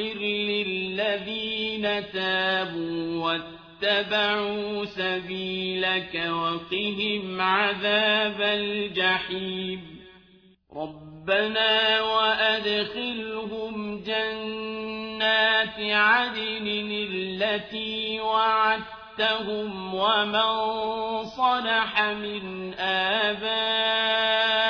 للذين تابوا واتبعوا سبيلك وقهم عذاب الجحيم. ربنا وأدخلهم جنات عدن التي وعدتهم ومن صلح من آبائهم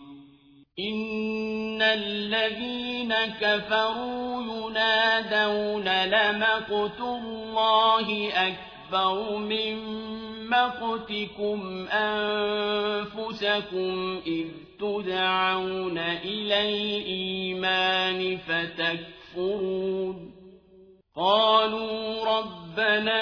إن الذين كفروا ينادون لمقت الله أكبر من مقتكم أنفسكم إذ تدعون إلى الإيمان فتكفرون قالوا ربنا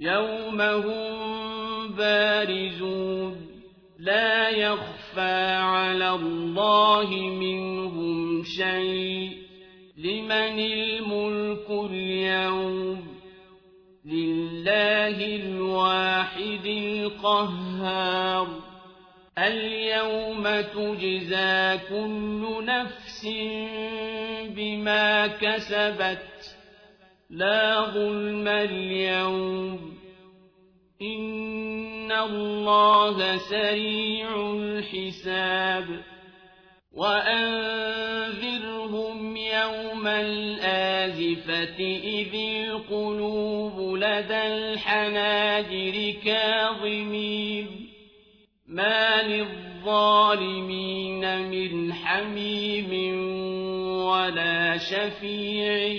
يوم هم بارزون لا يخفى على الله منهم شيء لمن الملك اليوم لله الواحد القهار اليوم تجزى كل نفس بما كسبت لا ظلم اليوم. إن الله سريع الحساب. وأنذرهم يوم الآزفة إذ القلوب لدى الحناجر كاظمين. ما للظالمين من حميم ولا شفيع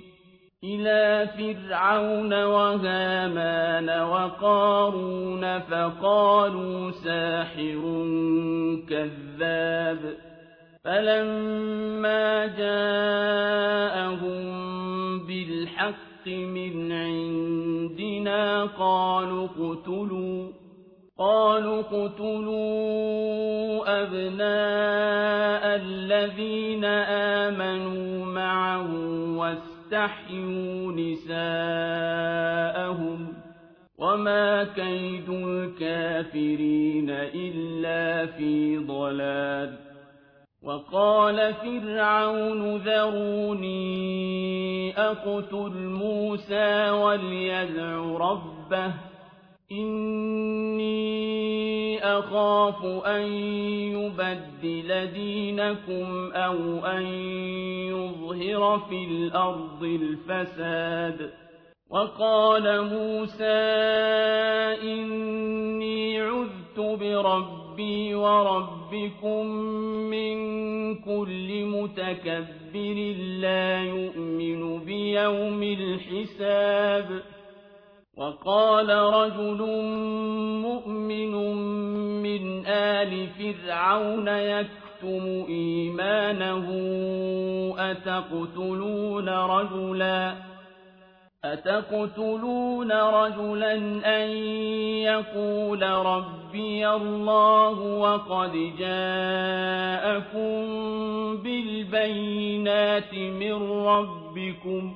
إِلَىٰ فِرْعَوْنَ وَهَامَانَ وَقَارُونَ فَقَالُوا سَاحِرٌ كَذَّابٌ فَلَمَّا جَاءَهُم بِالْحَقِّ مِنْ عِندِنَا قَالُوا اقْتُلُوا قالوا اقتلوا أبناء الذين آمنوا واستحيوا نساءهم وما كيد الكافرين إلا في ضلال وقال فرعون ذروني أقتل موسى وليدع ربه إني أخاف أن يبدل دينكم أو أن يظهر في الأرض الفساد وقال موسى إني عذت بربي ربي وربكم من كل متكبر لا يؤمن بيوم الحساب وقال رجل مؤمن من آل فرعون يكتم إيمانه أتقتلون رجلاً أتقتلون رجلا أن يقول ربي الله وقد جاءكم بالبينات من ربكم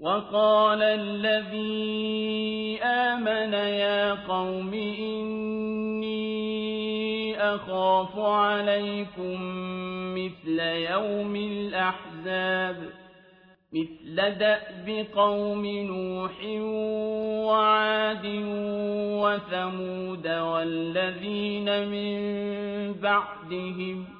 وقال الذي آمن يا قوم إني أخاف عليكم مثل يوم الأحزاب مثل دأب قوم نوح وعاد وثمود والذين من بعدهم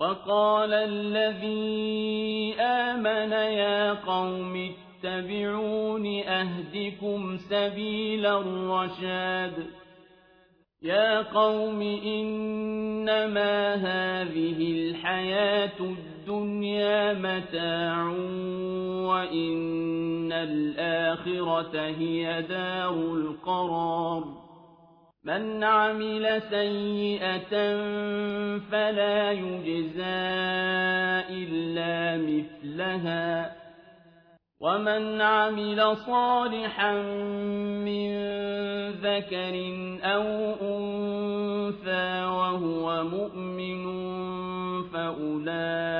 وقال الذي آمن يا قوم اتبعون أهدكم سبيل الرشاد. يا قوم إنما هذه الحياة الدنيا متاع وإن الآخرة هي دار القرار. من عمل سيئة فلا يجزى إلا مثلها. ومن عمل صالحا من ذكر أو أنثى وهو مؤمن فأولئك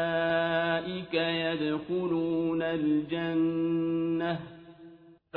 يدخلون الجنة.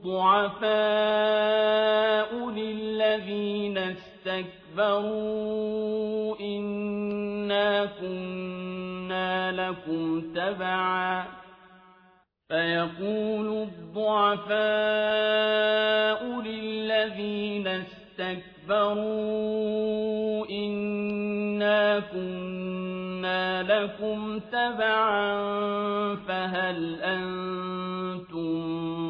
الضعفاء للذين استكبروا إنا كنا لكم تبعا فيقول الضعفاء للذين استكبروا إنا كنا لكم تبعا فهل أنتم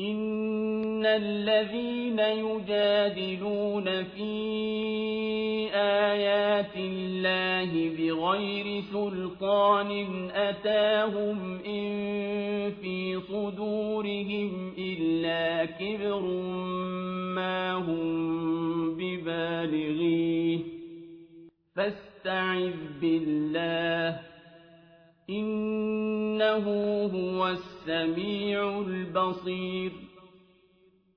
إن الذين يجادلون في آيات الله بغير سلطان أتاهم إن في صدورهم إلا كبر ما هم ببالغيه فاستعذ بالله إنه هو السميع البصير.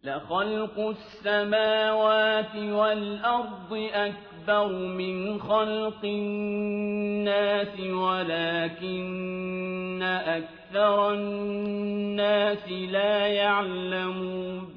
لخلق السماوات والأرض أكبر من خلق الناس ولكن أكثر الناس لا يعلمون.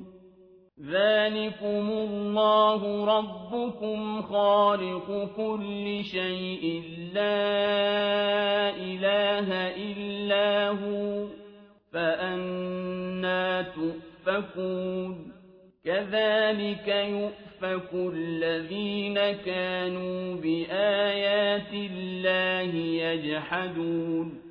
ذلكم الله ربكم خالق كل شيء لا إله إلا هو فأنا تؤفكون كذلك يؤفك الذين كانوا بآيات الله يجحدون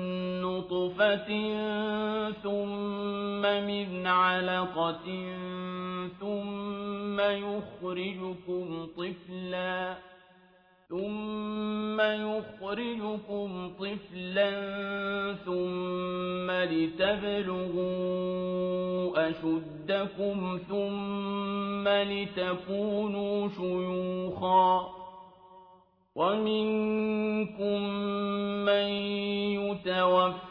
نطفة ثم من علقة ثم يخرجكم طفلا ثم يخرجكم طفلا ثم لتبلغوا أشدكم ثم لتكونوا شيوخا ومنكم من يتوفى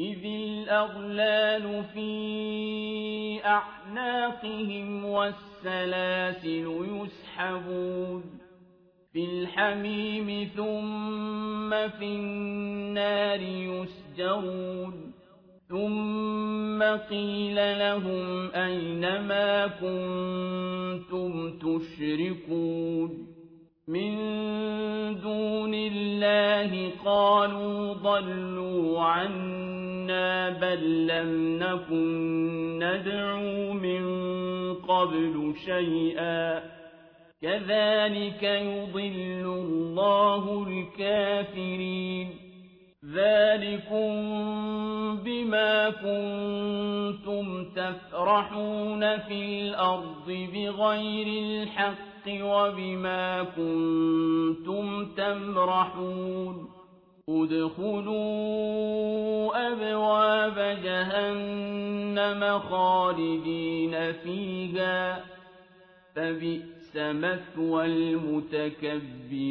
إذ الأغلال في أعناقهم والسلاسل يسحبون في الحميم ثم في النار يسجرون ثم قيل لهم أين ما كنتم تشركون من دون الله قالوا ضلوا عنا بل لم نكن ندعو من قبل شيئا. كذلك يضل الله الكافرين. ذلكم بما كنتم تفرحون في الأرض بغير الحق وبما كنتم تمرحون ادخلوا أبواب جهنم خالدين فيها فبئس مثوى المتكبرين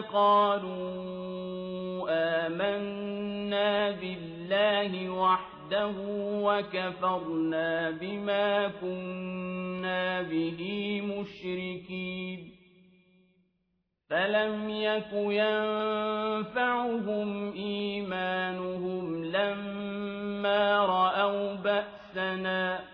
قالوا آمنا بالله وحده وكفرنا بما كنا به مشركين فلم يك ينفعهم إيمانهم لما رأوا بأسنا